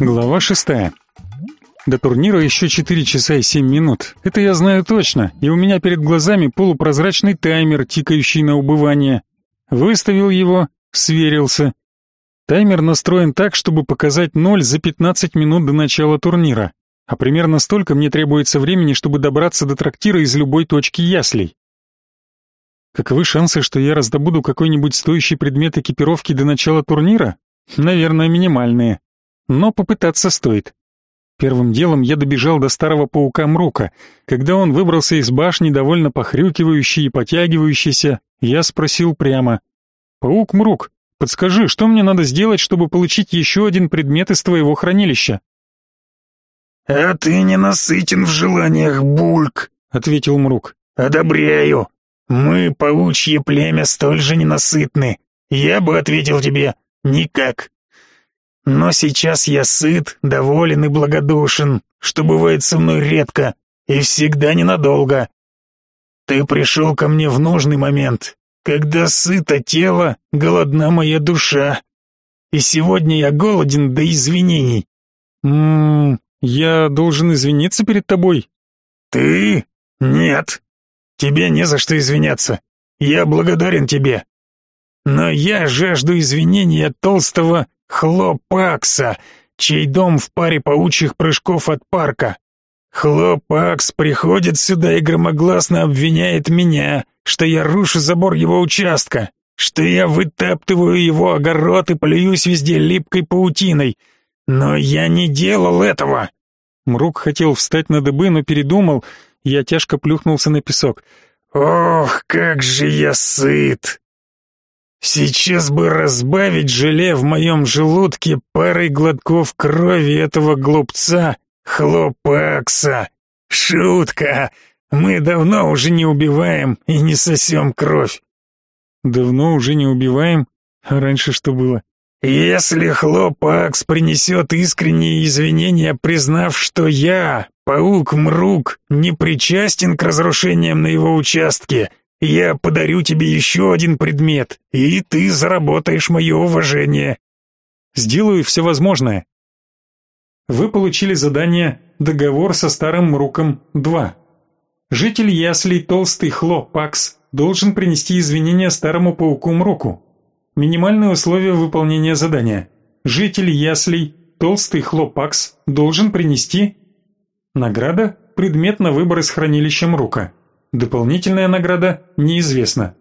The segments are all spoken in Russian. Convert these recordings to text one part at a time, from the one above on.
Глава шестая. До турнира еще 4 часа и 7 минут. Это я знаю точно, и у меня перед глазами полупрозрачный таймер, тикающий на убывание. Выставил его, сверился. Таймер настроен так, чтобы показать ноль за 15 минут до начала турнира, а примерно столько мне требуется времени, чтобы добраться до трактира из любой точки яслей. Каковы шансы, что я раздобуду какой-нибудь стоящий предмет экипировки до начала турнира? Наверное, минимальные. Но попытаться стоит. Первым делом я добежал до старого паука Мрука. Когда он выбрался из башни, довольно похрюкивающий и потягивающийся, я спросил прямо. «Паук Мрук, подскажи, что мне надо сделать, чтобы получить еще один предмет из твоего хранилища?» «А ты не насытен в желаниях, Бульк», — ответил Мрук. «Одобряю. Мы, паучье племя, столь же ненасытны. Я бы ответил тебе «никак». Но сейчас я сыт, доволен и благодушен, что бывает со мной редко и всегда ненадолго. Ты пришел ко мне в нужный момент, когда сыто тело, голодна моя душа. И сегодня я голоден до извинений. Ммм, я должен извиниться перед тобой? Ты? Нет. Тебе не за что извиняться. Я благодарен тебе. Но я жажду извинений от толстого Хлопакса, чей дом в паре паучьих прыжков от парка. Хлопакс приходит сюда и громогласно обвиняет меня, что я рушу забор его участка, что я вытаптываю его огород и плююсь везде липкой паутиной. Но я не делал этого. Мрук хотел встать на дыбы, но передумал. Я тяжко плюхнулся на песок. Ох, как же я сыт! Сейчас бы разбавить желе в моем желудке парой глотков крови этого глупца, хлопакса. Шутка. Мы давно уже не убиваем и не сосем кровь. Давно уже не убиваем? А раньше что было? Если Хлопакс принесет искренние извинения, признав, что я, паук Мрук, не причастен к разрушениям на его участке, я подарю тебе еще один предмет, и ты заработаешь мое уважение. Сделаю все возможное. Вы получили задание «Договор со старым Мруком 2». Житель яслей Толстый Хло Пакс должен принести извинения старому пауку Мруку. Минимальные условия выполнения задания. Житель яслей Толстый Хло Пакс должен принести награда предмет на выбор из хранилища Мрука. Дополнительная награда неизвестна.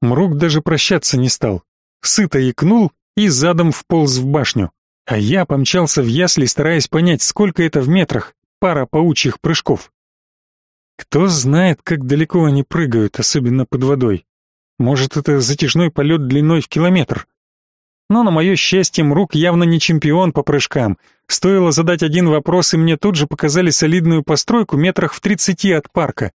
Мрук даже прощаться не стал. Сыто икнул и задом вполз в башню. А я помчался в ясли, стараясь понять, сколько это в метрах, пара паучьих прыжков. Кто знает, как далеко они прыгают, особенно под водой. Может, это затяжной полет длиной в километр. Но, на мое счастье, Мрук явно не чемпион по прыжкам. Стоило задать один вопрос, и мне тут же показали солидную постройку метрах в тридцати от парка.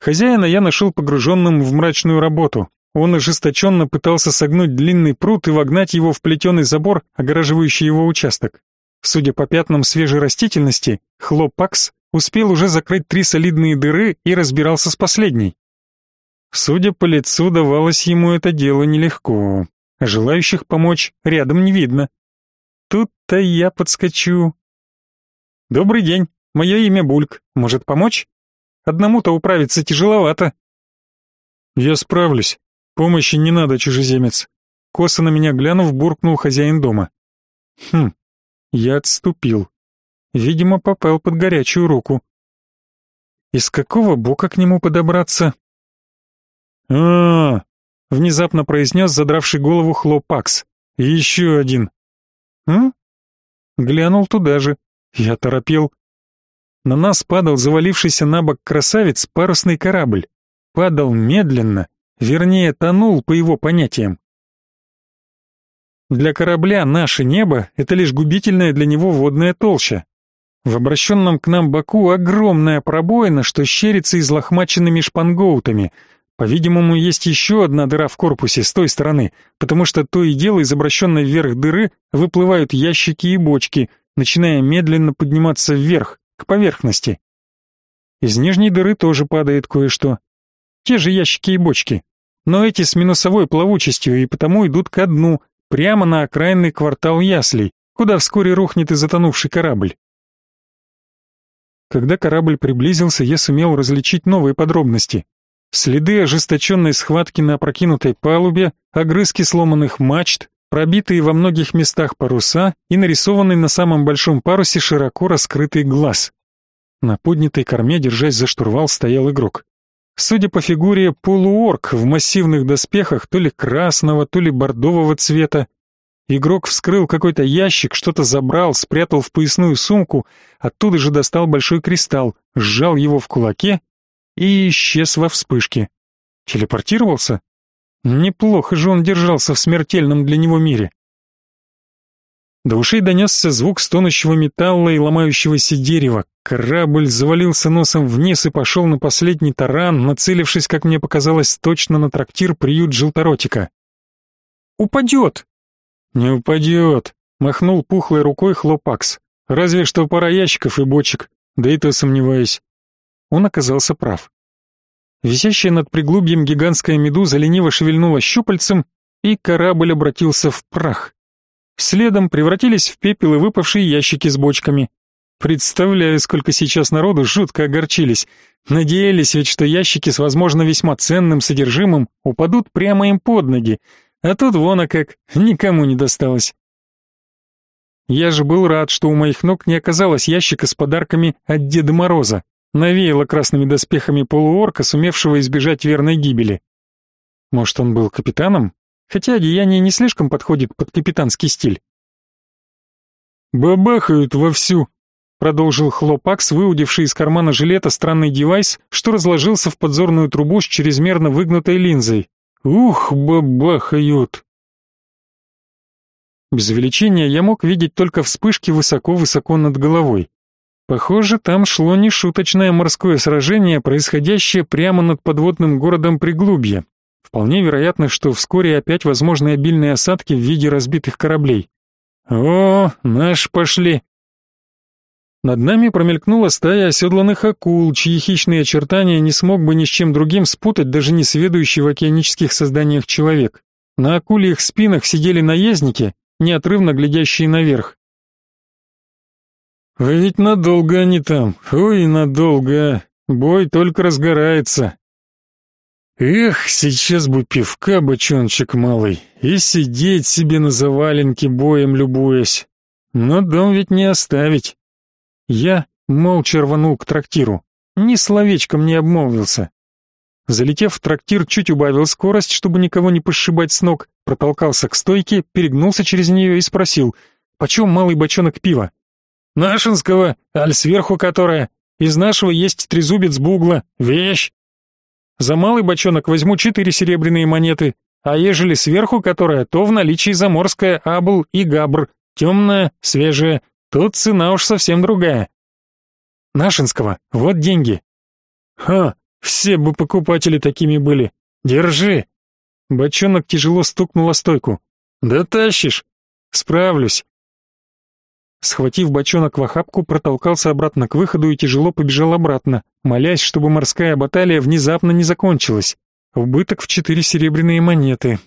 Хозяина я нашел погруженным в мрачную работу. Он ожесточенно пытался согнуть длинный пруд и вогнать его в плетеный забор, огораживающий его участок. Судя по пятнам свежей растительности, Хлопакс успел уже закрыть три солидные дыры и разбирался с последней. Судя по лицу, давалось ему это дело нелегко. Желающих помочь рядом не видно. Тут-то я подскочу. Добрый день, мое имя Бульк. Может помочь? Одному-то управиться тяжеловато. Я справлюсь. Помощи не надо, чужеземец. Косо на меня глянув, буркнул хозяин дома. Хм, я отступил. Видимо, попал под горячую руку. Из какого бока к нему подобраться? А, -а, внезапно произнес задравший голову Хлопакс. «Еще один». «М?» Глянул туда же. Я торопел. На нас падал завалившийся на бок красавец парусный корабль. Падал медленно, вернее, тонул по его понятиям. Для корабля наше небо — это лишь губительная для него водная толща. В обращенном к нам боку огромная пробоина, что щерится излохмаченными шпангоутами — по-видимому, есть еще одна дыра в корпусе с той стороны, потому что то и дело из обращенной вверх дыры выплывают ящики и бочки, начиная медленно подниматься вверх, к поверхности. Из нижней дыры тоже падает кое-что. Те же ящики и бочки. Но эти с минусовой плавучестью и потому идут ко дну, прямо на окраинный квартал яслей, куда вскоре рухнет и затонувший корабль. Когда корабль приблизился, я сумел различить новые подробности. Следы ожесточенной схватки на опрокинутой палубе, огрызки сломанных мачт, пробитые во многих местах паруса и нарисованный на самом большом парусе широко раскрытый глаз. На поднятой корме, держась за штурвал, стоял игрок. Судя по фигуре, полуорк в массивных доспехах то ли красного, то ли бордового цвета, Игрок вскрыл какой-то ящик, что-то забрал, спрятал в поясную сумку, оттуда же достал большой кристалл, сжал его в кулаке и исчез во вспышке. Телепортировался? Неплохо же он держался в смертельном для него мире. До ушей донесся звук стонущего металла и ломающегося дерева. Корабль завалился носом вниз и пошел на последний таран, нацелившись, как мне показалось, точно на трактир приют желторотика. «Упадет!» «Не упадет», — махнул пухлой рукой хлопакс. «Разве что пара ящиков и бочек, да и то сомневаюсь». Он оказался прав. Висящая над приглубьем гигантская медуза лениво шевельнула щупальцем, и корабль обратился в прах. Следом превратились в пепел и выпавшие ящики с бочками. Представляю, сколько сейчас народу жутко огорчились. Надеялись ведь, что ящики с, возможно, весьма ценным содержимым упадут прямо им под ноги, а тут вон а как, никому не досталось. Я же был рад, что у моих ног не оказалось ящика с подарками от Деда Мороза. Навеяло красными доспехами полуорка, сумевшего избежать верной гибели. Может, он был капитаном? Хотя одеяние не слишком подходит под капитанский стиль. «Бабахают вовсю», — продолжил Хлопакс, выудивший из кармана жилета странный девайс, что разложился в подзорную трубу с чрезмерно выгнутой линзой. Ух, бабахают! Без увеличения я мог видеть только вспышки высоко-высоко над головой. Похоже, там шло нешуточное морское сражение, происходящее прямо над подводным городом Приглубье. Вполне вероятно, что вскоре опять возможны обильные осадки в виде разбитых кораблей. О, наш пошли! Над нами промелькнула стая оседланных акул, чьи хищные очертания не смог бы ни с чем другим спутать даже не сведущий в океанических созданиях человек. На акульих спинах сидели наездники, неотрывно глядящие наверх. «Вы ведь надолго они там, ой, надолго, бой только разгорается». «Эх, сейчас бы пивка, бочончик малый, и сидеть себе на заваленке боем любуясь. Но дом ведь не оставить». Я молча рванул к трактиру. Ни словечком не обмолвился. Залетев в трактир, чуть убавил скорость, чтобы никого не пошибать с ног, протолкался к стойке, перегнулся через нее и спросил, «Почем малый бочонок пива?» «Нашинского, аль сверху которая. Из нашего есть трезубец бугла. Вещь!» «За малый бочонок возьму четыре серебряные монеты, а ежели сверху которая, то в наличии заморская абл и габр, темная, свежая, Тут цена уж совсем другая. Нашинского, вот деньги. Ха, все бы покупатели такими были. Держи. Бочонок тяжело стукнул о стойку. Да тащишь. Справлюсь. Схватив бочонок в охапку, протолкался обратно к выходу и тяжело побежал обратно, молясь, чтобы морская баталия внезапно не закончилась. Убыток в четыре серебряные монеты.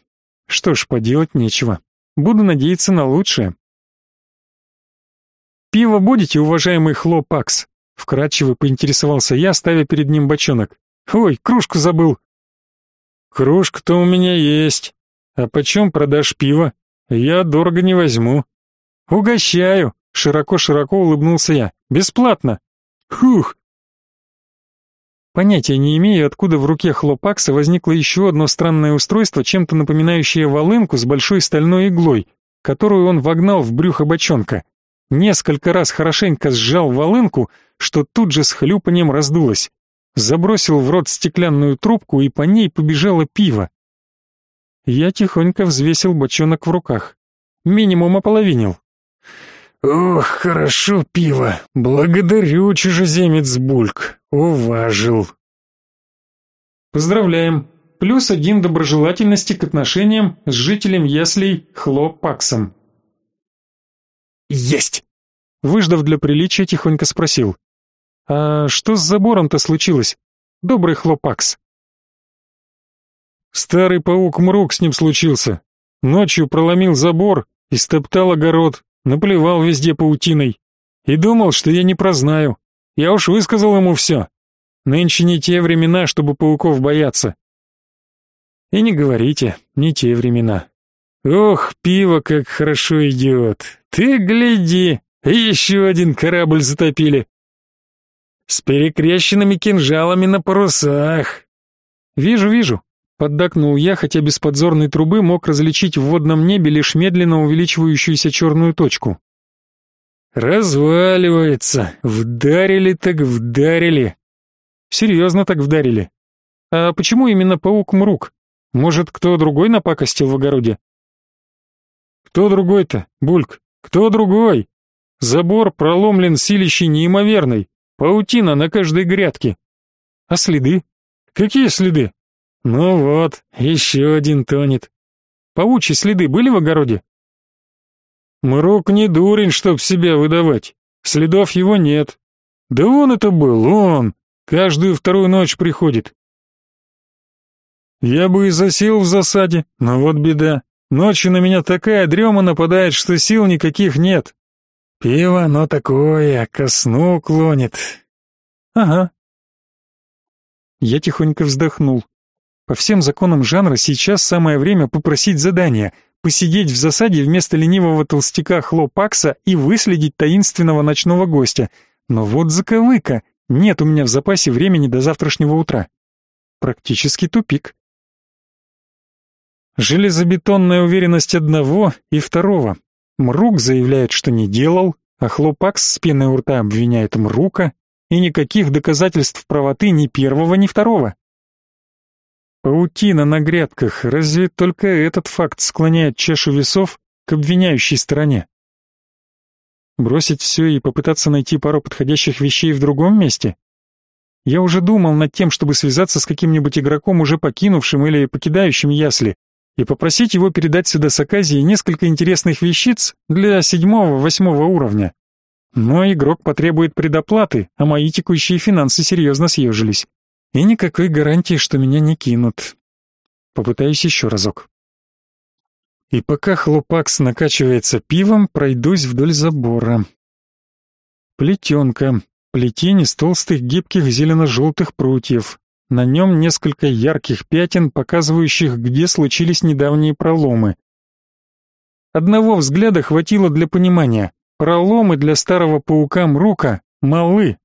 Что ж, поделать нечего. Буду надеяться на лучшее. «Пиво будете, уважаемый Хлопакс?» Вкратчиво поинтересовался я, ставя перед ним бочонок. «Ой, кружку забыл». «Кружка-то у меня есть. А почем продашь пиво? Я дорого не возьму». «Угощаю!» — широко-широко улыбнулся я. «Бесплатно!» «Хух!» Понятия не имею, откуда в руке Хлопакса возникло еще одно странное устройство, чем-то напоминающее волынку с большой стальной иглой, которую он вогнал в брюхо бочонка несколько раз хорошенько сжал волынку, что тут же с хлюпанием раздулось. Забросил в рот стеклянную трубку, и по ней побежало пиво. Я тихонько взвесил бочонок в руках. Минимум ополовинил. «Ох, хорошо пиво! Благодарю, чужеземец Бульк! Уважил!» «Поздравляем! Плюс один доброжелательности к отношениям с жителем яслей Хлопаксом!» «Есть!» Выждав для приличия, тихонько спросил. «А что с забором-то случилось? Добрый хлопакс». Старый паук Мрук с ним случился. Ночью проломил забор и стоптал огород, Наплевал везде паутиной. И думал, что я не прознаю. Я уж высказал ему все. Нынче не те времена, чтобы пауков бояться. И не говорите, не те времена. Ох, пиво как хорошо идет. Ты гляди, еще один корабль затопили. С перекрещенными кинжалами на парусах. Вижу, вижу. Поддакнул я, хотя без подзорной трубы мог различить в водном небе лишь медленно увеличивающуюся черную точку. Разваливается. Вдарили так вдарили. Серьезно так вдарили. А почему именно паук Мрук? Может, кто другой напакостил в огороде? Кто другой-то, Бульк? Кто другой? Забор проломлен силищей неимоверной. Паутина на каждой грядке. А следы? Какие следы? Ну вот, еще один тонет. Паучьи следы были в огороде? Мрок не дурень, чтоб себя выдавать. Следов его нет. Да он это был, он. Каждую вторую ночь приходит. Я бы и засел в засаде, но вот беда. Ночью на меня такая дрема нападает, что сил никаких нет. Пиво оно такое, ко сну клонит. Ага. Я тихонько вздохнул. По всем законам жанра сейчас самое время попросить задания, посидеть в засаде вместо ленивого толстяка Хлопакса и выследить таинственного ночного гостя. Но вот заковыка, нет у меня в запасе времени до завтрашнего утра. Практически тупик. Железобетонная уверенность одного и второго. Мрук заявляет, что не делал, а Хлопакс с пеной у рта обвиняет Мрука, и никаких доказательств правоты ни первого, ни второго. Паутина на грядках, разве только этот факт склоняет чашу весов к обвиняющей стороне? Бросить все и попытаться найти пару подходящих вещей в другом месте? Я уже думал над тем, чтобы связаться с каким-нибудь игроком, уже покинувшим или покидающим ясли, и попросить его передать сюда с Аказии несколько интересных вещиц для седьмого-восьмого уровня. Но игрок потребует предоплаты, а мои текущие финансы серьезно съежились. И никакой гарантии, что меня не кинут. Попытаюсь еще разок. И пока хлопакс накачивается пивом, пройдусь вдоль забора. Плетенка. Плетень из толстых гибких зелено-желтых прутьев. На нем несколько ярких пятен, показывающих, где случились недавние проломы. Одного взгляда хватило для понимания. Проломы для старого паука Мрука малы,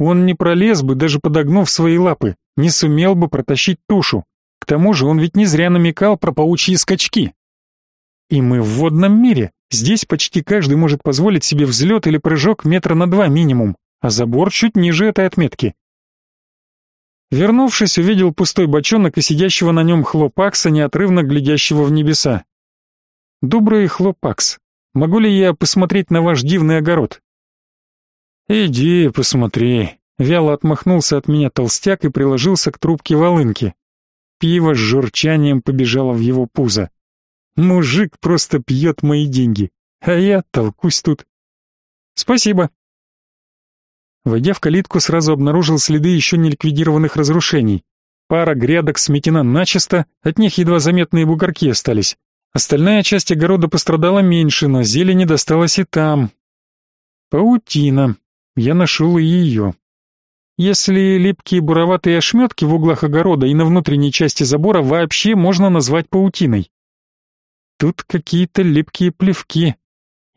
он не пролез бы, даже подогнув свои лапы, не сумел бы протащить тушу. К тому же он ведь не зря намекал про паучьи скачки. И мы в водном мире. Здесь почти каждый может позволить себе взлет или прыжок метра на два минимум, а забор чуть ниже этой отметки. Вернувшись, увидел пустой бочонок и сидящего на нем хлопакса, неотрывно глядящего в небеса. «Добрый хлопакс, могу ли я посмотреть на ваш дивный огород?» «Иди, посмотри», — вяло отмахнулся от меня толстяк и приложился к трубке волынки. Пиво с журчанием побежало в его пузо. Мужик просто пьет мои деньги, а я толкусь тут. «Спасибо». Войдя в калитку, сразу обнаружил следы еще не ликвидированных разрушений. Пара грядок сметена начисто, от них едва заметные бугорки остались. Остальная часть огорода пострадала меньше, но зелени досталось и там. Паутина я нашел и ее. Если липкие буроватые ошметки в углах огорода и на внутренней части забора вообще можно назвать паутиной. Тут какие-то липкие плевки,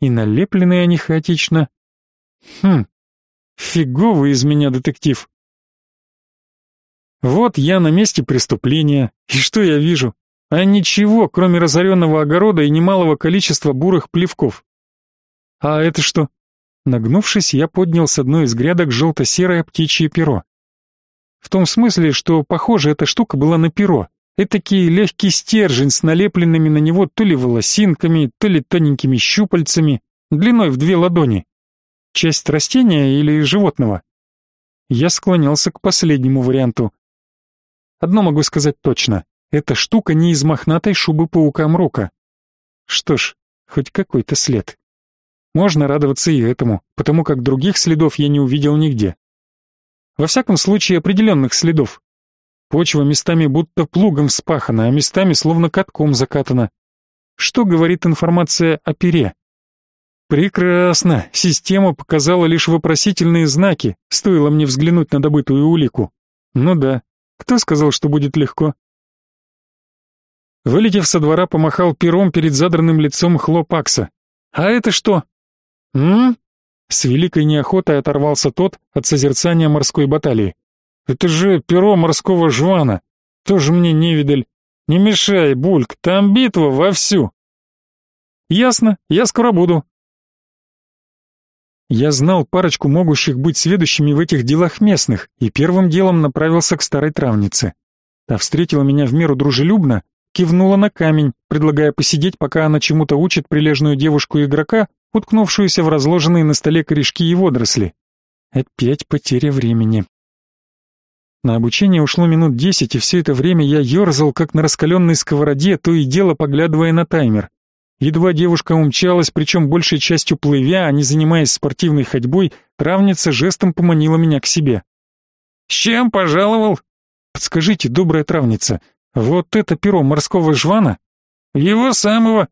и налеплены они хаотично. Хм, фиговый из меня детектив. Вот я на месте преступления, и что я вижу? А ничего, кроме разоренного огорода и немалого количества бурых плевков. А это что? Нагнувшись, я поднял с одной из грядок желто-серое птичье перо. В том смысле, что, похоже, эта штука была на перо. Этакий легкий стержень с налепленными на него то ли волосинками, то ли тоненькими щупальцами, длиной в две ладони. Часть растения или животного? Я склонялся к последнему варианту. Одно могу сказать точно. Эта штука не из мохнатой шубы паука Мрока. Что ж, хоть какой-то след. Можно радоваться и этому, потому как других следов я не увидел нигде. Во всяком случае, определенных следов. Почва местами будто плугом вспахана, а местами словно катком закатана. Что говорит информация о пере? Прекрасно. Система показала лишь вопросительные знаки, стоило мне взглянуть на добытую улику. Ну да. Кто сказал, что будет легко? Вылетев со двора, помахал пером перед задранным лицом Хлопакса. «А это что?» «М?» С великой неохотой оторвался тот от созерцания морской баталии. «Это же перо морского жвана. Тоже мне невидаль. Не мешай, Бульк, там битва вовсю». «Ясно, я скоро буду». Я знал парочку могущих быть сведущими в этих делах местных и первым делом направился к старой травнице. Та встретила меня в меру дружелюбно, кивнула на камень, предлагая посидеть, пока она чему-то учит прилежную девушку-игрока, уткнувшуюся в разложенные на столе корешки и водоросли. Опять потеря времени. На обучение ушло минут десять, и все это время я ерзал, как на раскаленной сковороде, то и дело поглядывая на таймер. Едва девушка умчалась, причем большей частью плывя, а не занимаясь спортивной ходьбой, травница жестом поманила меня к себе. «С чем пожаловал?» «Подскажите, добрая травница, вот это перо морского жвана? Его самого.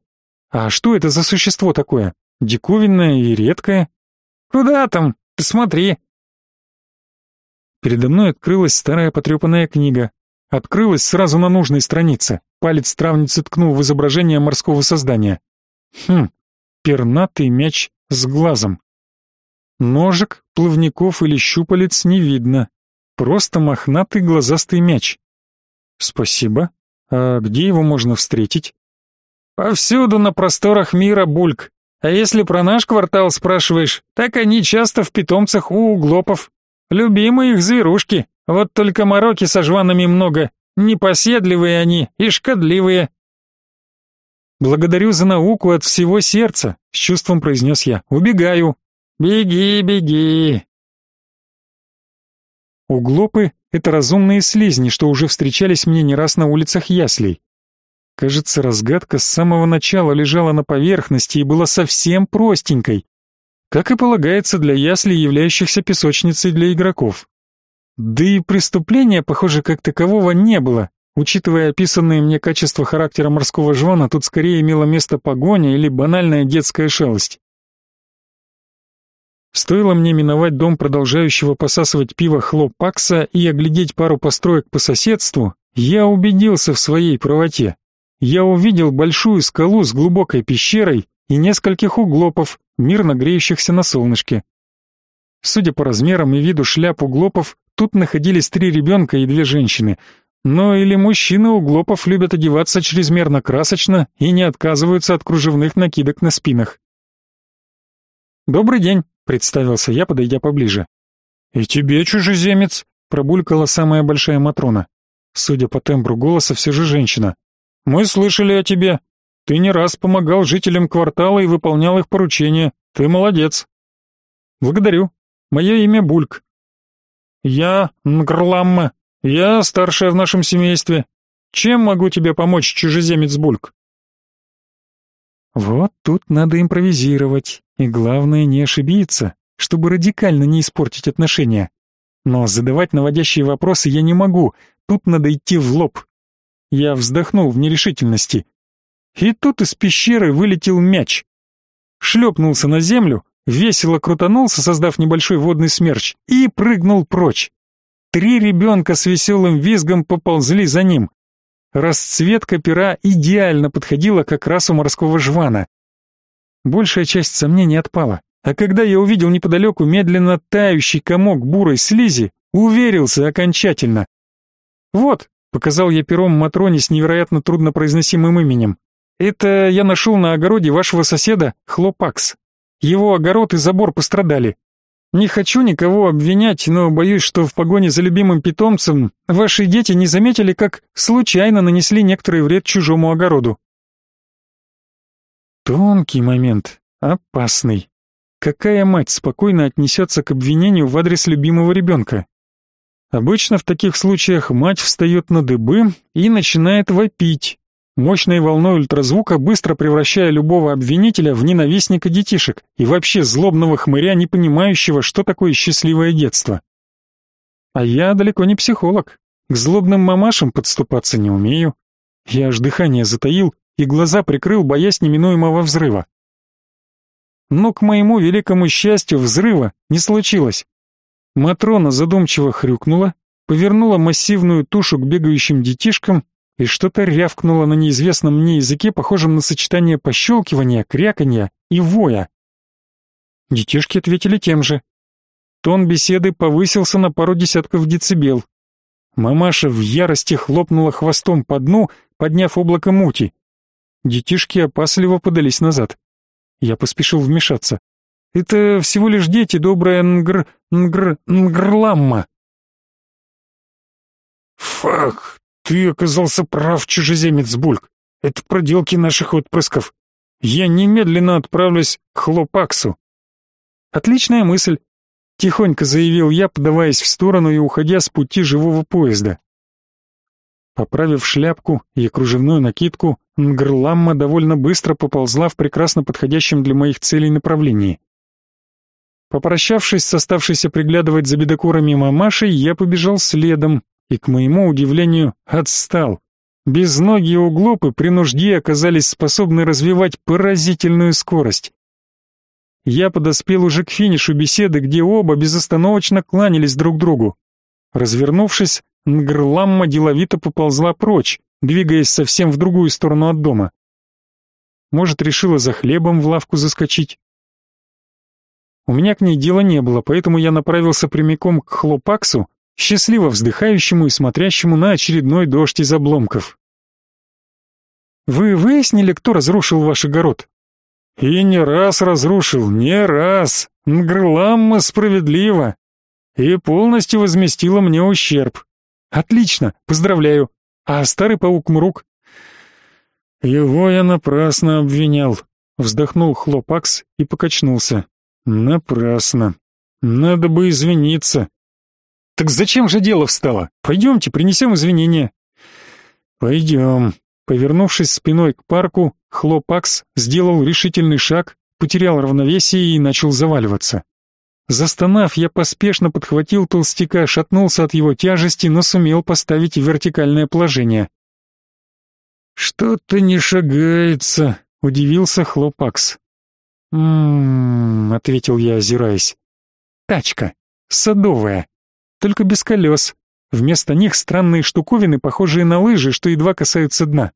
А что это за существо такое? Диковинное и редкое? Куда там? Посмотри. Передо мной открылась старая потрепанная книга. Открылась сразу на нужной странице. Палец травницы ткнул в изображение морского создания. Хм, пернатый мяч с глазом. Ножек, плавников или щупалец не видно. Просто мохнатый глазастый мяч. Спасибо. А где его можно встретить? Повсюду на просторах мира, Бульк. А если про наш квартал спрашиваешь, так они часто в питомцах у углопов. Любимые их зверушки. Вот только мороки со жванами много. Непоседливые они и шкодливые. Благодарю за науку от всего сердца, с чувством произнес я. Убегаю. Беги, беги. Углопы — это разумные слизни, что уже встречались мне не раз на улицах Яслей. Кажется, разгадка с самого начала лежала на поверхности и была совсем простенькой, как и полагается для яслей, являющихся песочницей для игроков. Да и преступления, похоже, как такового не было. Учитывая описанные мне качества характера морского жвана, тут скорее имело место погоня или банальная детская шалость. Стоило мне миновать дом продолжающего посасывать пиво Хлопакса и оглядеть пару построек по соседству, я убедился в своей правоте. Я увидел большую скалу с глубокой пещерой и нескольких углопов, мирно греющихся на солнышке. Судя по размерам и виду шляп углопов, тут находились три ребенка и две женщины. Но или мужчины углопов любят одеваться чрезмерно красочно и не отказываются от кружевных накидок на спинах. «Добрый день», — представился я, подойдя поближе. «И тебе, чужеземец», — пробулькала самая большая Матрона. Судя по тембру голоса, все же женщина. «Мы слышали о тебе. Ты не раз помогал жителям квартала и выполнял их поручения. Ты молодец». «Благодарю. Мое имя Бульк». «Я Нгрламма. Я старшая в нашем семействе. Чем могу тебе помочь, чужеземец Бульк?» Вот тут надо импровизировать, и главное не ошибиться, чтобы радикально не испортить отношения. Но задавать наводящие вопросы я не могу, тут надо идти в лоб. Я вздохнул в нерешительности. И тут из пещеры вылетел мяч. Шлепнулся на землю, весело крутанулся, создав небольшой водный смерч, и прыгнул прочь. Три ребенка с веселым визгом поползли за ним. Расцветка пера идеально подходила как раз у морского жвана. Большая часть сомнений отпала, а когда я увидел неподалеку медленно тающий комок бурой слизи, уверился окончательно. «Вот», — показал я пером Матроне с невероятно труднопроизносимым именем, «это я нашел на огороде вашего соседа Хлопакс. Его огород и забор пострадали. Не хочу никого обвинять, но боюсь, что в погоне за любимым питомцем ваши дети не заметили, как случайно нанесли некоторый вред чужому огороду. Тонкий момент, опасный. Какая мать спокойно отнесется к обвинению в адрес любимого ребенка? Обычно в таких случаях мать встает на дыбы и начинает вопить, мощной волной ультразвука быстро превращая любого обвинителя в ненавистника детишек и вообще злобного хмыря, не понимающего, что такое счастливое детство. А я далеко не психолог, к злобным мамашам подступаться не умею. Я аж дыхание затаил и глаза прикрыл, боясь неминуемого взрыва. но, к моему великому счастью, взрыва не случилось. Матрона задумчиво хрюкнула, повернула массивную тушу к бегающим детишкам и что-то рявкнула на неизвестном мне языке, похожем на сочетание пощелкивания, кряканья и воя. Детишки ответили тем же. Тон беседы повысился на пару десятков децибел. Мамаша в ярости хлопнула хвостом по дну, подняв облако мути. Детишки опасливо подались назад. Я поспешил вмешаться. «Это всего лишь дети, добрая нгр... нгр... нгрламма». «Фак, ты оказался прав, чужеземец Бульк. Это проделки наших отпрысков. Я немедленно отправлюсь к Хлопаксу». «Отличная мысль», — тихонько заявил я, подаваясь в сторону и уходя с пути живого поезда. Поправив шляпку и кружевную накидку, Нгрламма довольно быстро поползла в прекрасно подходящем для моих целей направлении. Попрощавшись с оставшейся приглядывать за бедокурами мамашей, я побежал следом и, к моему удивлению, отстал. Безногие углопы при нужде оказались способны развивать поразительную скорость. Я подоспел уже к финишу беседы, где оба безостановочно кланялись друг другу. Развернувшись, Нгрламма деловито поползла прочь, двигаясь совсем в другую сторону от дома. Может, решила за хлебом в лавку заскочить? У меня к ней дела не было, поэтому я направился прямиком к Хлопаксу, счастливо вздыхающему и смотрящему на очередной дождь из обломков. «Вы выяснили, кто разрушил ваш огород?» «И не раз разрушил, не раз. Нгрламма справедливо. И полностью возместила мне ущерб. Отлично, поздравляю. А старый паук Мрук? Его я напрасно обвинял. Вздохнул Хлопакс и покачнулся. Напрасно. Надо бы извиниться. Так зачем же дело встало? Пойдемте, принесем извинения. Пойдем. Повернувшись спиной к парку, Хлопакс сделал решительный шаг, потерял равновесие и начал заваливаться. Застонав, я поспешно подхватил толстяка, шатнулся от его тяжести, но сумел поставить вертикальное положение. «Что-то не шагается», — удивился Хлопакс. «М-м-м», ответил я, озираясь. «Тачка. Садовая. Только без колес. Вместо них странные штуковины, похожие на лыжи, что едва касаются дна.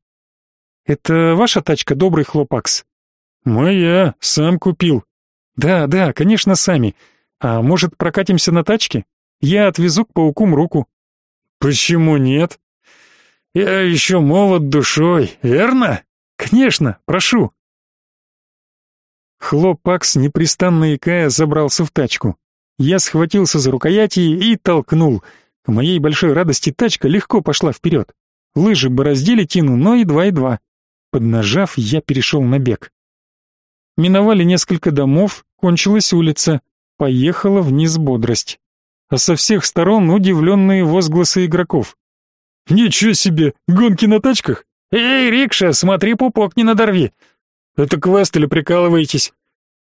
Это ваша тачка, добрый Хлопакс?» «Моя, сам купил». «Да, да, конечно, сами. А может, прокатимся на тачке? Я отвезу к паукум руку. Почему нет? Я еще молод душой, верно? Конечно, прошу. Хлопакс, непрестанно икая, забрался в тачку. Я схватился за рукояти и толкнул. К моей большой радости тачка легко пошла вперед. Лыжи бороздили тину, но едва-едва. Поднажав, я перешел на бег. Миновали несколько домов, кончилась улица поехала вниз бодрость. А со всех сторон удивленные возгласы игроков. «Ничего себе! Гонки на тачках? Эй, Рикша, смотри, пупок не надорви! Это квест или прикалываетесь?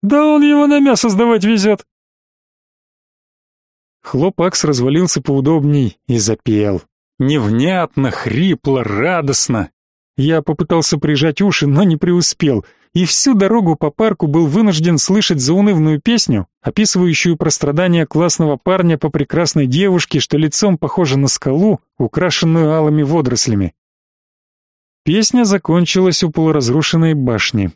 Да он его на мясо сдавать везет!» Хлопакс развалился поудобней и запел. Невнятно, хрипло, радостно. Я попытался прижать уши, но не преуспел — и всю дорогу по парку был вынужден слышать заунывную песню, описывающую прострадания классного парня по прекрасной девушке, что лицом похожа на скалу, украшенную алыми водорослями. Песня закончилась у полуразрушенной башни.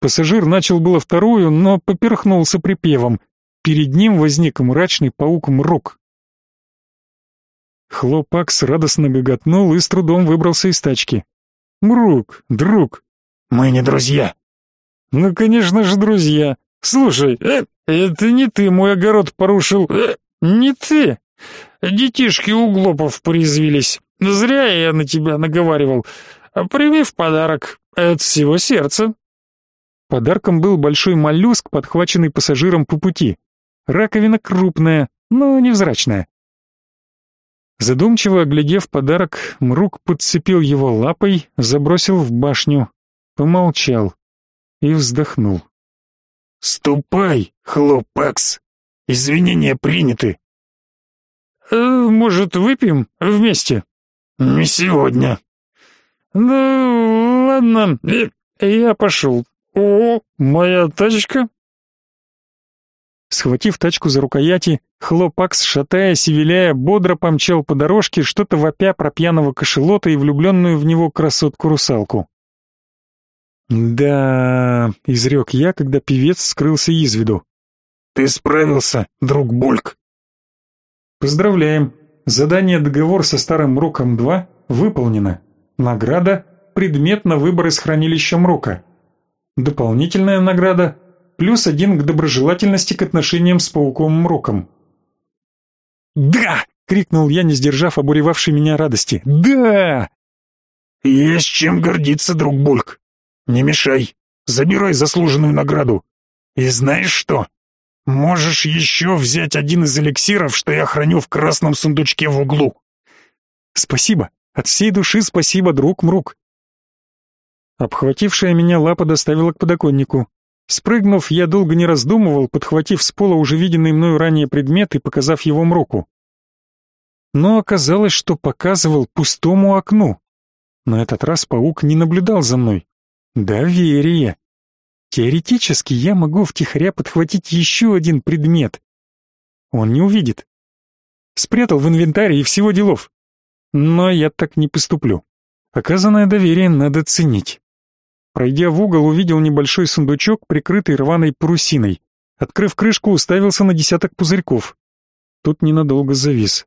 Пассажир начал было вторую, но поперхнулся припевом. Перед ним возник мрачный паук Мрук. Хлопакс радостно гоготнул и с трудом выбрался из тачки. «Мрук, друг!» «Мы не друзья!» Ну, конечно же, друзья. Слушай, э, это не ты мой огород порушил. Э, не ты. Детишки углопов порезвились. Зря я на тебя наговаривал. Прими в подарок от всего сердца. Подарком был большой моллюск, подхваченный пассажиром по пути. Раковина крупная, но невзрачная. Задумчиво оглядев подарок, Мрук подцепил его лапой, забросил в башню, помолчал и вздохнул. «Ступай, хлопакс! Извинения приняты!» э, «Может, выпьем вместе?» «Не сегодня». «Ну, ладно, я пошел. О, моя тачка!» Схватив тачку за рукояти, Хлопакс, шатаясь и виляя, бодро помчал по дорожке, что-то вопя про пьяного кошелота и влюбленную в него красотку-русалку. «Да...» — изрек я, когда певец скрылся из виду. «Ты справился, друг Бульк!» «Поздравляем! Задание «Договор со старым Мруком-2» выполнено. Награда — предмет на выбор из хранилища Мрука. Дополнительная награда — плюс один к доброжелательности к отношениям с пауком Мруком. «Да!» — крикнул я, не сдержав обуревавшей меня радости. «Да!» «Есть чем гордиться, друг Бульк. Не мешай. Забирай заслуженную награду. И знаешь что? Можешь еще взять один из эликсиров, что я храню в красном сундучке в углу. Спасибо. От всей души спасибо, друг Мрук. Обхватившая меня лапа доставила к подоконнику. Спрыгнув, я долго не раздумывал, подхватив с пола уже виденный мною ранее предмет и показав его Мруку. Но оказалось, что показывал пустому окну. На этот раз паук не наблюдал за мной. Доверие. Теоретически я могу втихаря подхватить еще один предмет. Он не увидит. Спрятал в инвентаре и всего делов. Но я так не поступлю. Оказанное доверие надо ценить. Пройдя в угол, увидел небольшой сундучок, прикрытый рваной парусиной. Открыв крышку, уставился на десяток пузырьков. Тут ненадолго завис.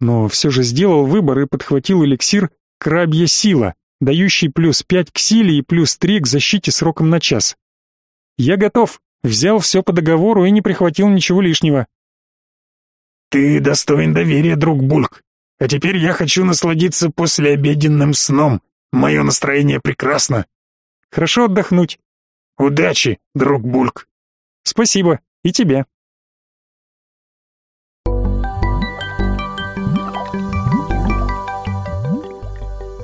Но все же сделал выбор и подхватил эликсир «Крабья сила» дающий плюс пять к силе и плюс три к защите сроком на час. Я готов, взял все по договору и не прихватил ничего лишнего. Ты достоин доверия, друг Бульк. А теперь я хочу насладиться послеобеденным сном. Мое настроение прекрасно. Хорошо отдохнуть. Удачи, друг Бульк. Спасибо, и тебе.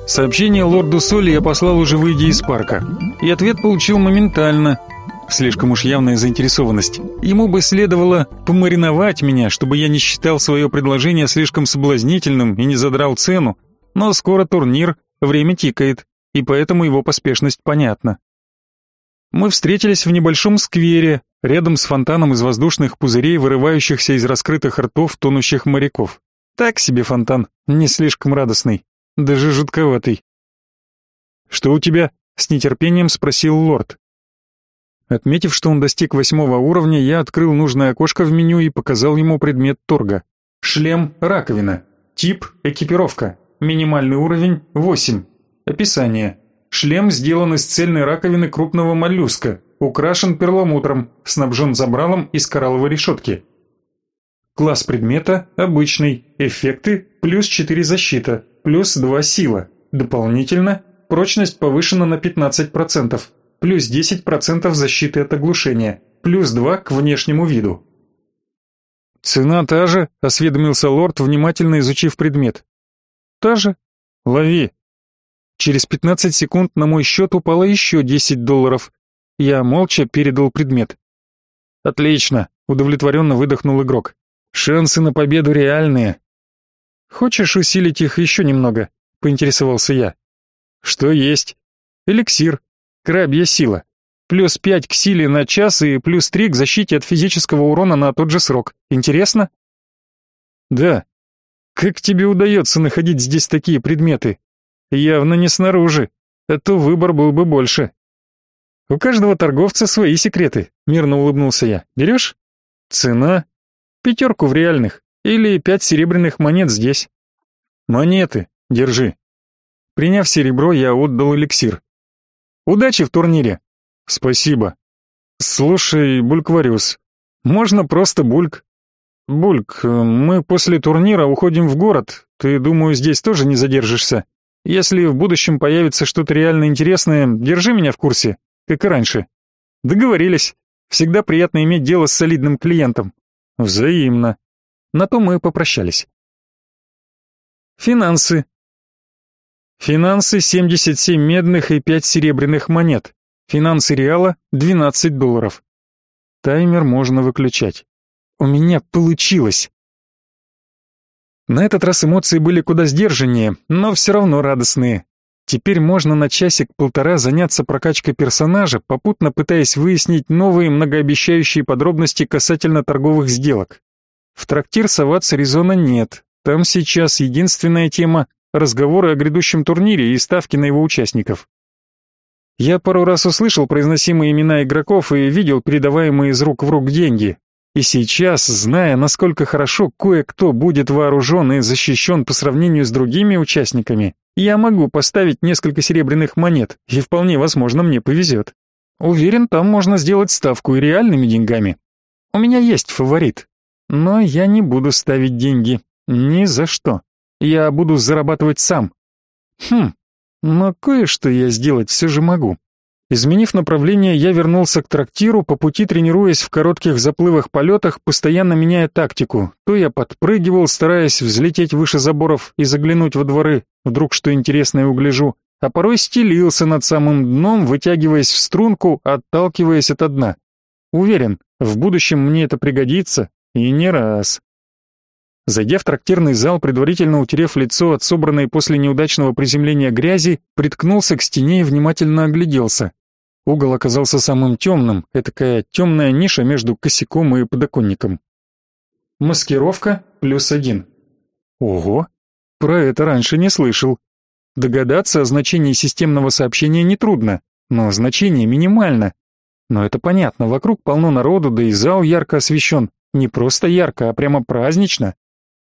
Сообщение лорду Соли я послал уже выйдя из парка. И ответ получил моментально. Слишком уж явная заинтересованность. Ему бы следовало помариновать меня, чтобы я не считал свое предложение слишком соблазнительным и не задрал цену. Но скоро турнир, время тикает, и поэтому его поспешность понятна. Мы встретились в небольшом сквере, рядом с фонтаном из воздушных пузырей, вырывающихся из раскрытых ртов тонущих моряков. Так себе фонтан, не слишком радостный даже жутковатый. «Что у тебя?» — с нетерпением спросил лорд. Отметив, что он достиг восьмого уровня, я открыл нужное окошко в меню и показал ему предмет торга. Шлем раковина. Тип экипировка. Минимальный уровень 8. Описание. Шлем сделан из цельной раковины крупного моллюска, украшен перламутром, снабжен забралом из коралловой решетки. Класс предмета обычный. Эффекты плюс 4 защита, плюс 2 сила. Дополнительно, прочность повышена на 15%, плюс 10% защиты от оглушения, плюс 2 к внешнему виду. «Цена та же», — осведомился лорд, внимательно изучив предмет. «Та же? Лови». Через 15 секунд на мой счет упало еще 10 долларов. Я молча передал предмет. «Отлично», — удовлетворенно выдохнул игрок. «Шансы на победу реальные. «Хочешь усилить их еще немного?» — поинтересовался я. «Что есть?» «Эликсир. Крабья сила. Плюс пять к силе на час и плюс три к защите от физического урона на тот же срок. Интересно?» «Да. Как тебе удается находить здесь такие предметы? Явно не снаружи, а выбор был бы больше». «У каждого торговца свои секреты», — мирно улыбнулся я. «Берешь?» «Цена?» «Пятерку в реальных. Или пять серебряных монет здесь. Монеты, держи. Приняв серебро, я отдал эликсир. Удачи в турнире. Спасибо. Слушай, Бульквариус, можно просто Бульк? Бульк, мы после турнира уходим в город. Ты, думаю, здесь тоже не задержишься. Если в будущем появится что-то реально интересное, держи меня в курсе, как и раньше. Договорились. Всегда приятно иметь дело с солидным клиентом. Взаимно. На то мы попрощались. Финансы. Финансы 77 медных и 5 серебряных монет. Финансы реала 12 долларов. Таймер можно выключать. У меня получилось. На этот раз эмоции были куда сдержаннее, но все равно радостные. Теперь можно на часик-полтора заняться прокачкой персонажа, попутно пытаясь выяснить новые многообещающие подробности касательно торговых сделок. В трактир соваться резона нет. Там сейчас единственная тема — разговоры о грядущем турнире и ставки на его участников. Я пару раз услышал произносимые имена игроков и видел передаваемые из рук в рук деньги. И сейчас, зная, насколько хорошо кое-кто будет вооружен и защищен по сравнению с другими участниками, я могу поставить несколько серебряных монет, и вполне возможно мне повезет. Уверен, там можно сделать ставку и реальными деньгами. У меня есть фаворит, но я не буду ставить деньги. Ни за что. Я буду зарабатывать сам. Хм, но кое-что я сделать все же могу. Изменив направление, я вернулся к трактиру, по пути тренируясь в коротких заплывах полетах, постоянно меняя тактику. То я подпрыгивал, стараясь взлететь выше заборов и заглянуть во дворы, вдруг что интересное угляжу, а порой стелился над самым дном, вытягиваясь в струнку, отталкиваясь от дна. Уверен, в будущем мне это пригодится, и не раз. Зайдя в трактирный зал, предварительно утерев лицо от собранной после неудачного приземления грязи, приткнулся к стене и внимательно огляделся. Угол оказался самым темным, этакая темная ниша между косяком и подоконником. Маскировка плюс один. Ого, про это раньше не слышал. Догадаться о значении системного сообщения нетрудно, но значение минимально. Но это понятно, вокруг полно народу, да и зал ярко освещен. Не просто ярко, а прямо празднично.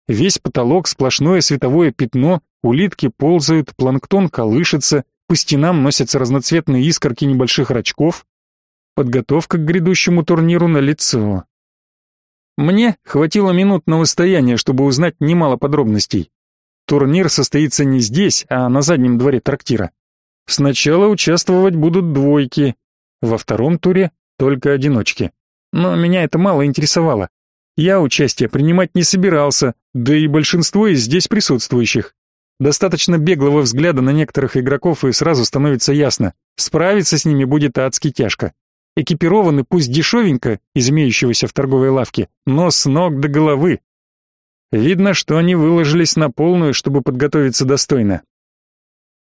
Весь потолок сплошное световое пятно, улитки ползают, планктон колышется, по стенам носятся разноцветные искорки небольших рачков. Подготовка к грядущему турниру на лицо. Мне хватило минутного стояния, чтобы узнать немало подробностей. Турнир состоится не здесь, а на заднем дворе трактира. Сначала участвовать будут двойки, во втором туре только одиночки. Но меня это мало интересовало. Я участие принимать не собирался, да и большинство из здесь присутствующих. Достаточно беглого взгляда на некоторых игроков и сразу становится ясно, справиться с ними будет адски тяжко. Экипированы пусть дешевенько, из имеющегося в торговой лавке, но с ног до головы. Видно, что они выложились на полную, чтобы подготовиться достойно.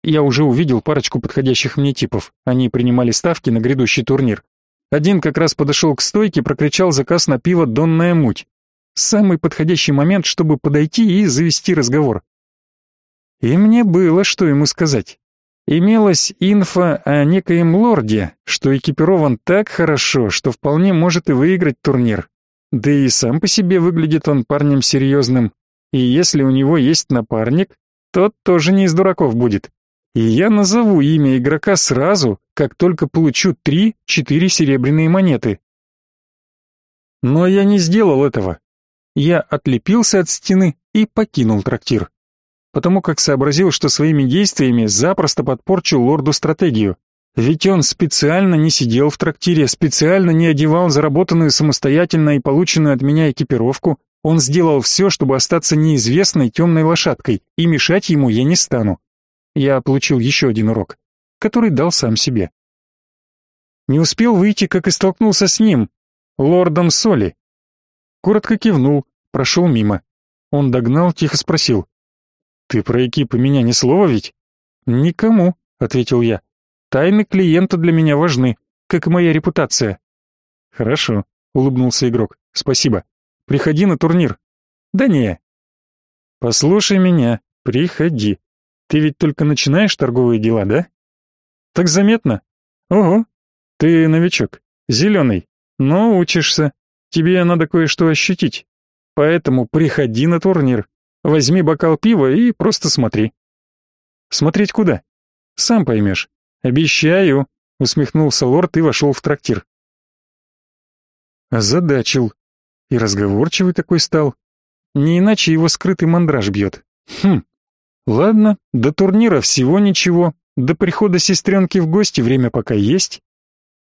Я уже увидел парочку подходящих мне типов. Они принимали ставки на грядущий турнир. Один как раз подошел к стойке, прокричал заказ на пиво «Донная муть». Самый подходящий момент, чтобы подойти и завести разговор. И мне было, что ему сказать. Имелась инфа о некоем лорде, что экипирован так хорошо, что вполне может и выиграть турнир. Да и сам по себе выглядит он парнем серьезным. И если у него есть напарник, тот тоже не из дураков будет и я назову имя игрока сразу, как только получу три-четыре серебряные монеты. Но я не сделал этого. Я отлепился от стены и покинул трактир, потому как сообразил, что своими действиями запросто подпорчу лорду стратегию. Ведь он специально не сидел в трактире, специально не одевал заработанную самостоятельно и полученную от меня экипировку. Он сделал все, чтобы остаться неизвестной темной лошадкой, и мешать ему я не стану я получил еще один урок, который дал сам себе. Не успел выйти, как и столкнулся с ним, лордом Соли. Коротко кивнул, прошел мимо. Он догнал, тихо спросил. «Ты про экипы меня ни слова ведь?» «Никому», — ответил я. «Тайны клиента для меня важны, как и моя репутация». «Хорошо», — улыбнулся игрок. «Спасибо. Приходи на турнир». «Да не». «Послушай меня, приходи», ты ведь только начинаешь торговые дела, да? Так заметно? Ого, ты новичок, зеленый, но учишься. Тебе надо кое-что ощутить. Поэтому приходи на турнир, возьми бокал пива и просто смотри. Смотреть куда? Сам поймешь. Обещаю, усмехнулся лорд и вошел в трактир. Озадачил. И разговорчивый такой стал. Не иначе его скрытый мандраж бьет. Хм, Ладно, до турнира всего ничего, до прихода сестренки в гости время пока есть.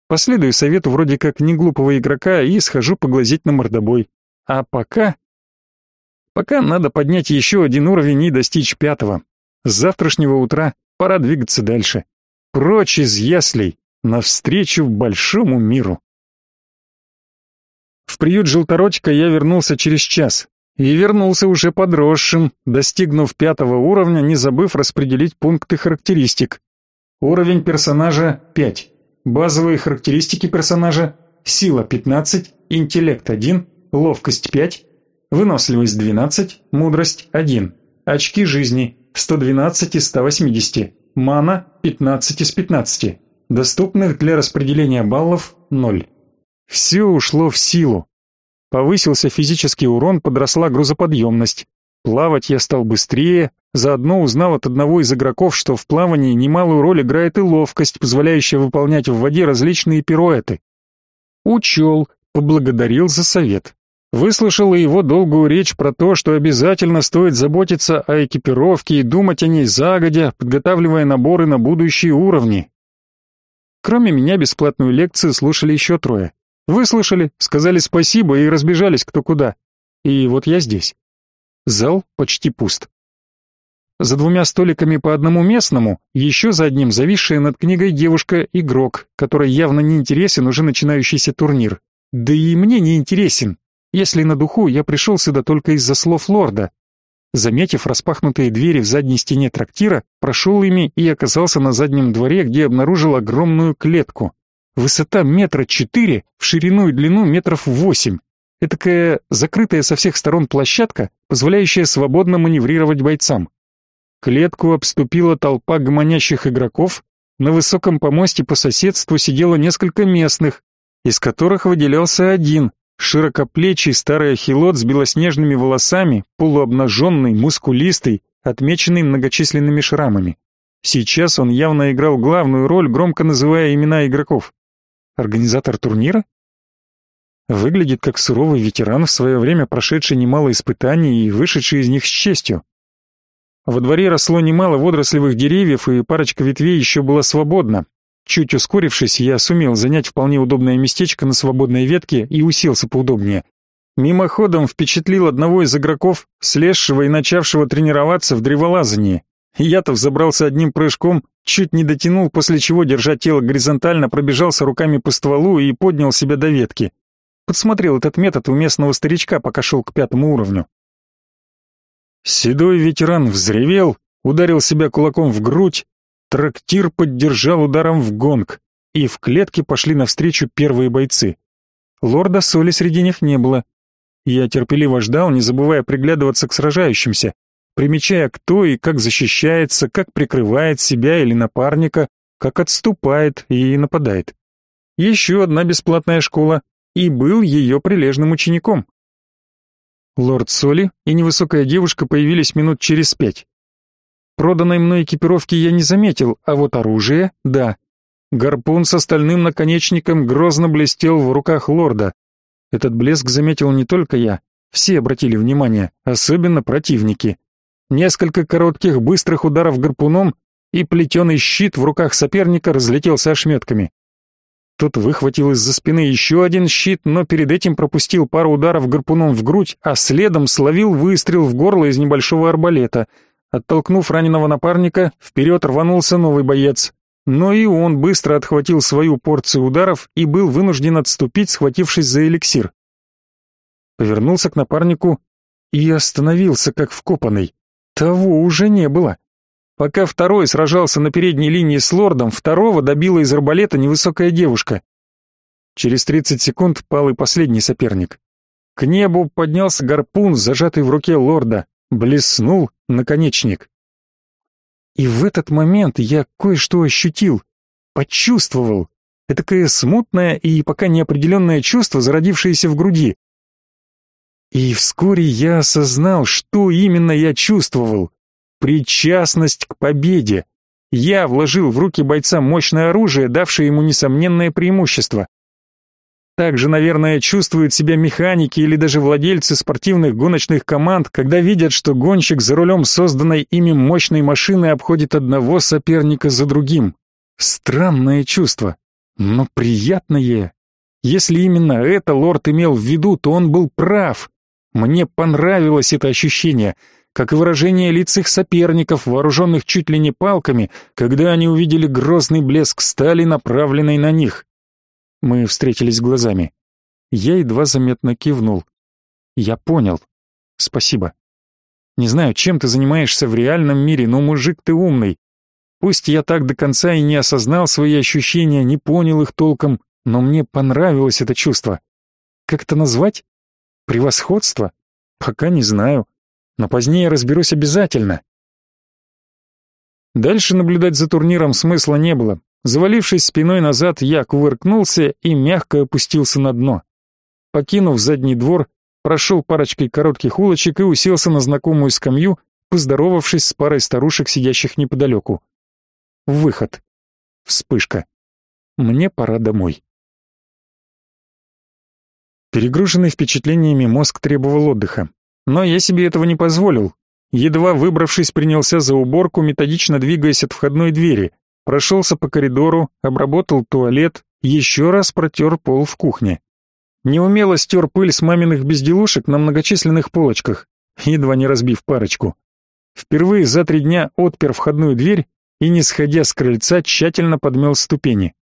Последую совету вроде как не глупого игрока и схожу поглазеть на мордобой. А пока... Пока надо поднять еще один уровень и достичь пятого. С завтрашнего утра пора двигаться дальше. Прочь из яслей, навстречу большому миру. В приют желторотика я вернулся через час. И вернулся уже подросшим, достигнув пятого уровня, не забыв распределить пункты характеристик. Уровень персонажа 5. Базовые характеристики персонажа сила 15, интеллект 1, ловкость 5, выносливость 12, мудрость 1. Очки жизни 112 из 180, мана 15 из 15. Доступных для распределения баллов 0. Все ушло в силу. Повысился физический урон, подросла грузоподъемность. Плавать я стал быстрее, заодно узнал от одного из игроков, что в плавании немалую роль играет и ловкость, позволяющая выполнять в воде различные пируэты. Учел, поблагодарил за совет. Выслушал его долгую речь про то, что обязательно стоит заботиться о экипировке и думать о ней загодя, подготавливая наборы на будущие уровни. Кроме меня бесплатную лекцию слушали еще трое. Выслушали, сказали спасибо и разбежались кто куда. И вот я здесь. Зал почти пуст. За двумя столиками по одному местному, еще за одним зависшая над книгой девушка-игрок, которой явно не интересен уже начинающийся турнир. Да и мне не интересен. Если на духу, я пришел сюда только из-за слов лорда. Заметив распахнутые двери в задней стене трактира, прошел ими и оказался на заднем дворе, где обнаружил огромную клетку. Высота метра четыре, в ширину и длину метров восемь. Этакая закрытая со всех сторон площадка, позволяющая свободно маневрировать бойцам. Клетку обступила толпа гомонящих игроков, на высоком помосте по соседству сидело несколько местных, из которых выделялся один, широкоплечий старый ахилот с белоснежными волосами, полуобнаженный, мускулистый, отмеченный многочисленными шрамами. Сейчас он явно играл главную роль, громко называя имена игроков. Организатор турнира? Выглядит как суровый ветеран, в свое время прошедший немало испытаний и вышедший из них с честью. Во дворе росло немало водорослевых деревьев, и парочка ветвей еще была свободна. Чуть ускорившись, я сумел занять вполне удобное местечко на свободной ветке и уселся поудобнее. Мимоходом впечатлил одного из игроков, слезшего и начавшего тренироваться в древолазании. Я-то взобрался одним прыжком, чуть не дотянул, после чего, держа тело горизонтально, пробежался руками по стволу и поднял себя до ветки. Подсмотрел этот метод у местного старичка, пока шел к пятому уровню. Седой ветеран взревел, ударил себя кулаком в грудь, трактир поддержал ударом в гонг, и в клетке пошли навстречу первые бойцы. Лорда Соли среди них не было. Я терпеливо ждал, не забывая приглядываться к сражающимся, примечая, кто и как защищается, как прикрывает себя или напарника, как отступает и нападает. Еще одна бесплатная школа, и был ее прилежным учеником. Лорд Соли и невысокая девушка появились минут через пять. Проданной мной экипировки я не заметил, а вот оружие — да. Гарпун с остальным наконечником грозно блестел в руках лорда. Этот блеск заметил не только я, все обратили внимание, особенно противники. Несколько коротких быстрых ударов гарпуном, и плетеный щит в руках соперника разлетелся ошметками. Тот выхватил из-за спины еще один щит, но перед этим пропустил пару ударов гарпуном в грудь, а следом словил выстрел в горло из небольшого арбалета. Оттолкнув раненого напарника, вперед рванулся новый боец. Но и он быстро отхватил свою порцию ударов и был вынужден отступить, схватившись за эликсир. Повернулся к напарнику и остановился, как вкопанный. Того уже не было. Пока второй сражался на передней линии с лордом, второго добила из арбалета невысокая девушка. Через 30 секунд пал и последний соперник. К небу поднялся гарпун, зажатый в руке лорда. Блеснул наконечник. И в этот момент я кое-что ощутил, почувствовал. Этакое смутное и пока неопределенное чувство, зародившееся в груди. И вскоре я осознал, что именно я чувствовал причастность к победе. Я вложил в руки бойца мощное оружие, давшее ему несомненное преимущество. Так же, наверное, чувствуют себя механики или даже владельцы спортивных гоночных команд, когда видят, что гонщик за рулем созданной ими мощной машины обходит одного соперника за другим. Странное чувство, но приятное. Если именно это лорд имел в виду, то он был прав. Мне понравилось это ощущение — как и выражение лиц их соперников, вооруженных чуть ли не палками, когда они увидели грозный блеск стали, направленной на них. Мы встретились глазами. Я едва заметно кивнул. Я понял. Спасибо. Не знаю, чем ты занимаешься в реальном мире, но мужик ты умный. Пусть я так до конца и не осознал свои ощущения, не понял их толком, но мне понравилось это чувство. Как это назвать? Превосходство? Пока не знаю, но позднее разберусь обязательно. Дальше наблюдать за турниром смысла не было. Завалившись спиной назад, я кувыркнулся и мягко опустился на дно. Покинув задний двор, прошел парочкой коротких улочек и уселся на знакомую скамью, поздоровавшись с парой старушек, сидящих неподалеку. Выход. Вспышка. Мне пора домой. Перегруженный впечатлениями мозг требовал отдыха. Но я себе этого не позволил. Едва выбравшись, принялся за уборку, методично двигаясь от входной двери. Прошелся по коридору, обработал туалет, еще раз протер пол в кухне. Неумело стер пыль с маминых безделушек на многочисленных полочках, едва не разбив парочку. Впервые за три дня отпер входную дверь и, не сходя с крыльца, тщательно подмел ступени.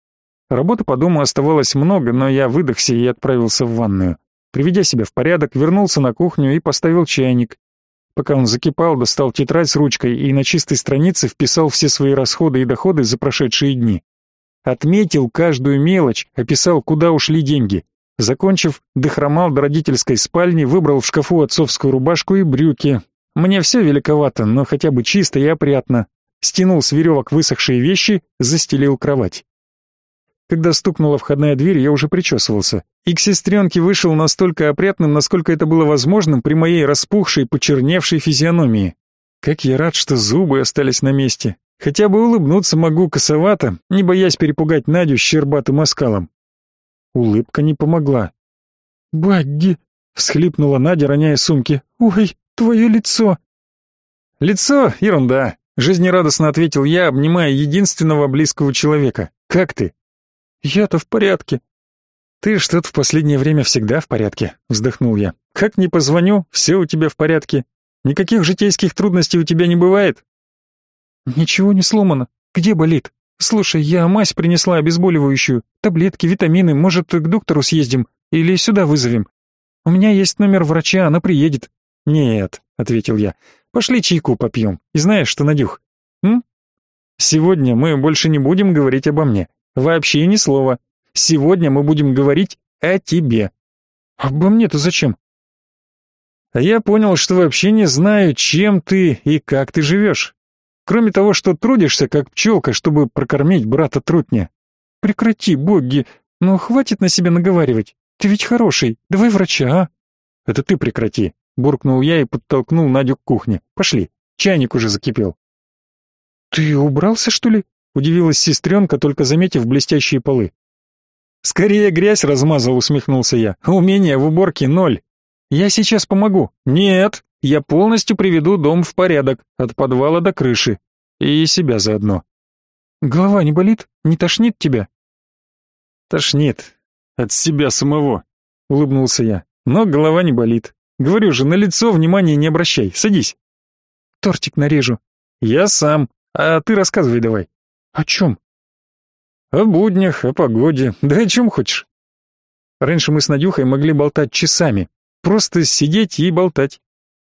Работы по дому оставалось много, но я выдохся и отправился в ванную. Приведя себя в порядок, вернулся на кухню и поставил чайник. Пока он закипал, достал тетрадь с ручкой и на чистой странице вписал все свои расходы и доходы за прошедшие дни. Отметил каждую мелочь, описал, куда ушли деньги. Закончив, дохромал до родительской спальни, выбрал в шкафу отцовскую рубашку и брюки. Мне все великовато, но хотя бы чисто и опрятно. Стянул с веревок высохшие вещи, застелил кровать. Когда стукнула входная дверь, я уже причесывался. И к сестренке вышел настолько опрятным, насколько это было возможным при моей распухшей, почерневшей физиономии. Как я рад, что зубы остались на месте. Хотя бы улыбнуться могу косовато, не боясь перепугать Надю щербатым оскалом. Улыбка не помогла. «Багги!» — всхлипнула Надя, роняя сумки. «Ой, твое лицо!» «Лицо? Ерунда!» — жизнерадостно ответил я, обнимая единственного близкого человека. «Как ты?» «Я-то в порядке». «Ты что-то в последнее время всегда в порядке», — вздохнул я. «Как не позвоню, все у тебя в порядке. Никаких житейских трудностей у тебя не бывает?» «Ничего не сломано. Где болит?» «Слушай, я мазь принесла обезболивающую, таблетки, витамины, может, к доктору съездим или сюда вызовем? У меня есть номер врача, она приедет». «Нет», — ответил я, — «пошли чайку попьем. И знаешь что, Надюх, м? Сегодня мы больше не будем говорить обо мне. Вообще ни слова. Сегодня мы будем говорить о тебе». «Обо мне-то зачем?» «А я понял, что вообще не знаю, чем ты и как ты живешь. Кроме того, что трудишься, как пчелка, чтобы прокормить брата трутня. Прекрати, боги, ну хватит на себя наговаривать. Ты ведь хороший, давай врача, а? Это ты прекрати, буркнул я и подтолкнул Надю к кухне. Пошли, чайник уже закипел. Ты убрался, что ли? Удивилась сестренка, только заметив блестящие полы. Скорее грязь размазал, усмехнулся я. Умения в уборке ноль. Я сейчас помогу. Нет, я полностью приведу дом в порядок, от подвала до крыши. И себя заодно. Голова не болит? Не тошнит тебя? Тошнит. От себя самого, улыбнулся я. Но голова не болит. Говорю же, на лицо внимания не обращай. Садись. Тортик нарежу. Я сам. А ты рассказывай давай. О чем? О буднях, о погоде, да о чем хочешь. Раньше мы с Надюхой могли болтать часами. Просто сидеть и болтать.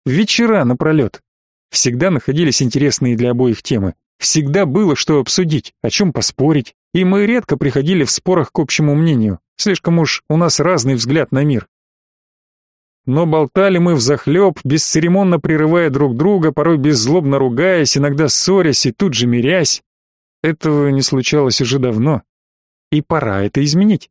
Вечера напролет. Всегда находились интересные для обоих темы. Всегда было что обсудить, о чем поспорить. И мы редко приходили в спорах к общему мнению. Слишком уж у нас разный взгляд на мир. Но болтали мы взахлеб, бесцеремонно прерывая друг друга, порой беззлобно ругаясь, иногда ссорясь и тут же мирясь. Этого не случалось уже давно. И пора это изменить.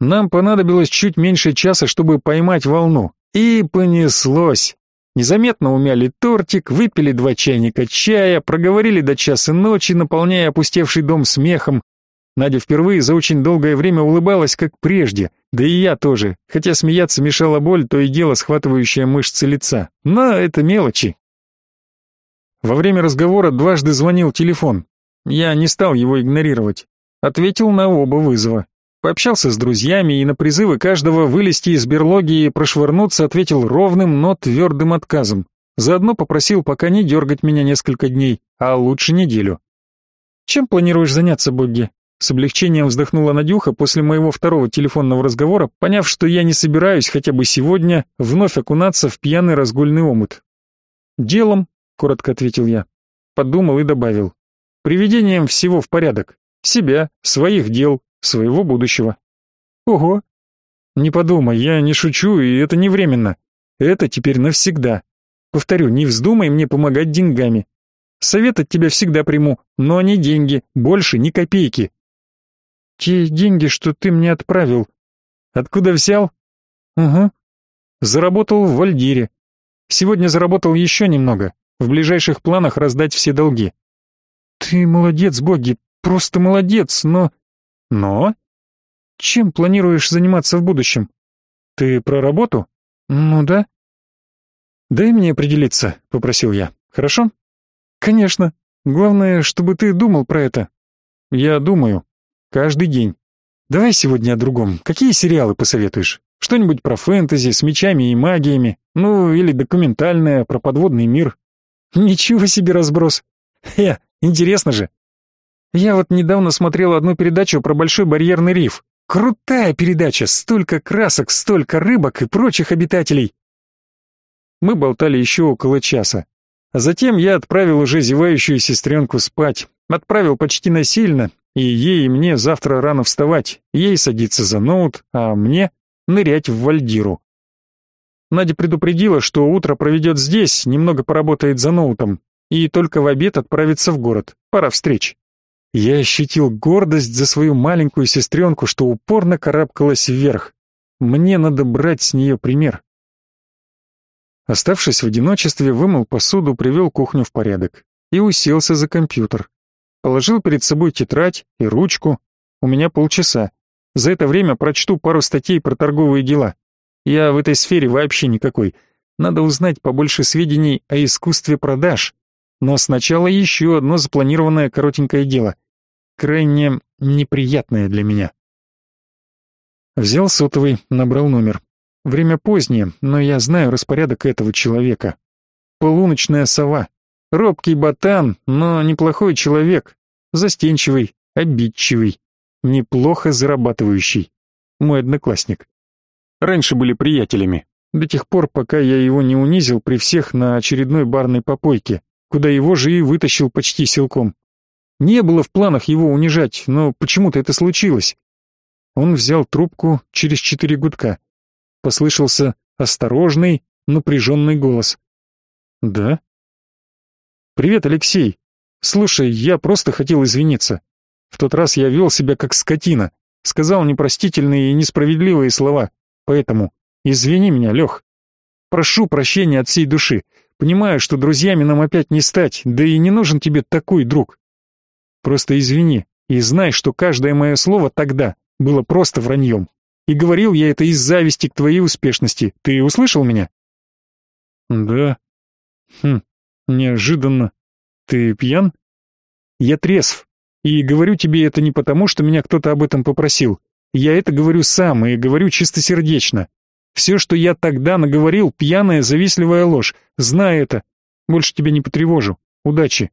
Нам понадобилось чуть меньше часа, чтобы поймать волну. И понеслось. Незаметно умяли тортик, выпили два чайника чая, проговорили до часа ночи, наполняя опустевший дом смехом. Надя впервые за очень долгое время улыбалась, как прежде, да и я тоже, хотя смеяться мешала боль, то и дело схватывающая мышцы лица. Но это мелочи. Во время разговора дважды звонил телефон. Я не стал его игнорировать. Ответил на оба вызова. Пообщался с друзьями и на призывы каждого вылезти из берлоги и прошвырнуться ответил ровным, но твердым отказом. Заодно попросил пока не дергать меня несколько дней, а лучше неделю. «Чем планируешь заняться, Богги?» — С облегчением вздохнула Надюха после моего второго телефонного разговора, поняв, что я не собираюсь хотя бы сегодня вновь окунаться в пьяный разгульный омут. «Делом», — коротко ответил я. Подумал и добавил. «Приведением всего в порядок. Себя, своих дел, своего будущего». «Ого!» «Не подумай, я не шучу, и это не временно. Это теперь навсегда. Повторю, не вздумай мне помогать деньгами. Совет от тебя всегда приму, но не деньги, больше ни копейки. Те деньги, что ты мне отправил. Откуда взял? Угу. Заработал в Вальдире. Сегодня заработал еще немного. В ближайших планах раздать все долги. Ты молодец, боги, просто молодец, но... Но? Чем планируешь заниматься в будущем? Ты про работу? Ну да. «Дай мне определиться», — попросил я. «Хорошо?» «Конечно. Главное, чтобы ты думал про это». «Я думаю. Каждый день. Давай сегодня о другом. Какие сериалы посоветуешь? Что-нибудь про фэнтези с мечами и магиями? Ну, или документальное про подводный мир?» «Ничего себе разброс. Хе, интересно же. Я вот недавно смотрел одну передачу про Большой барьерный риф. Крутая передача, столько красок, столько рыбок и прочих обитателей. Мы болтали еще около часа. А затем я отправил уже зевающую сестренку спать. Отправил почти насильно, и ей и мне завтра рано вставать, ей садиться за ноут, а мне нырять в вальдиру. Надя предупредила, что утро проведет здесь, немного поработает за ноутом, и только в обед отправится в город. Пора встреч. Я ощутил гордость за свою маленькую сестренку, что упорно карабкалась вверх. Мне надо брать с нее пример. Оставшись в одиночестве, вымыл посуду, привел кухню в порядок и уселся за компьютер. Положил перед собой тетрадь и ручку. У меня полчаса. За это время прочту пару статей про торговые дела. Я в этой сфере вообще никакой. Надо узнать побольше сведений о искусстве продаж. Но сначала еще одно запланированное коротенькое дело. Крайне неприятное для меня. Взял сотовый, набрал номер. Время позднее, но я знаю распорядок этого человека. Полуночная сова. Робкий ботан, но неплохой человек. Застенчивый, обидчивый, неплохо зарабатывающий. Мой одноклассник. Раньше были приятелями, до тех пор, пока я его не унизил при всех на очередной барной попойке, куда его же и вытащил почти силком. Не было в планах его унижать, но почему-то это случилось. Он взял трубку через четыре гудка. Послышался осторожный, напряженный голос. «Да?» «Привет, Алексей. Слушай, я просто хотел извиниться. В тот раз я вел себя как скотина, сказал непростительные и несправедливые слова, поэтому извини меня, Лех. Прошу прощения от всей души. Понимаю, что друзьями нам опять не стать, да и не нужен тебе такой друг. Просто извини и знай, что каждое мое слово тогда было просто враньем. И говорил я это из зависти к твоей успешности. Ты услышал меня? Да. Хм, неожиданно. Ты пьян? Я трезв. И говорю тебе это не потому, что меня кто-то об этом попросил. Я это говорю сам и говорю чистосердечно. Все, что я тогда наговорил, пьяная, завистливая ложь. Знай это. Больше тебя не потревожу. Удачи.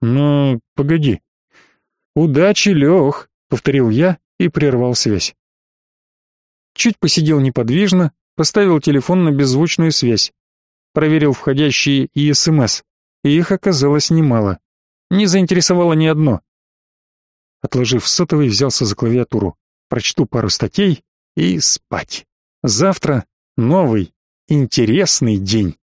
Но погоди. Удачи, Лех, повторил я и прервал связь. Чуть посидел неподвижно, поставил телефон на беззвучную связь. Проверил входящие и СМС. Их оказалось немало. Не заинтересовало ни одно. Отложив сотовый, взялся за клавиатуру. Прочту пару статей и спать. Завтра новый, интересный день.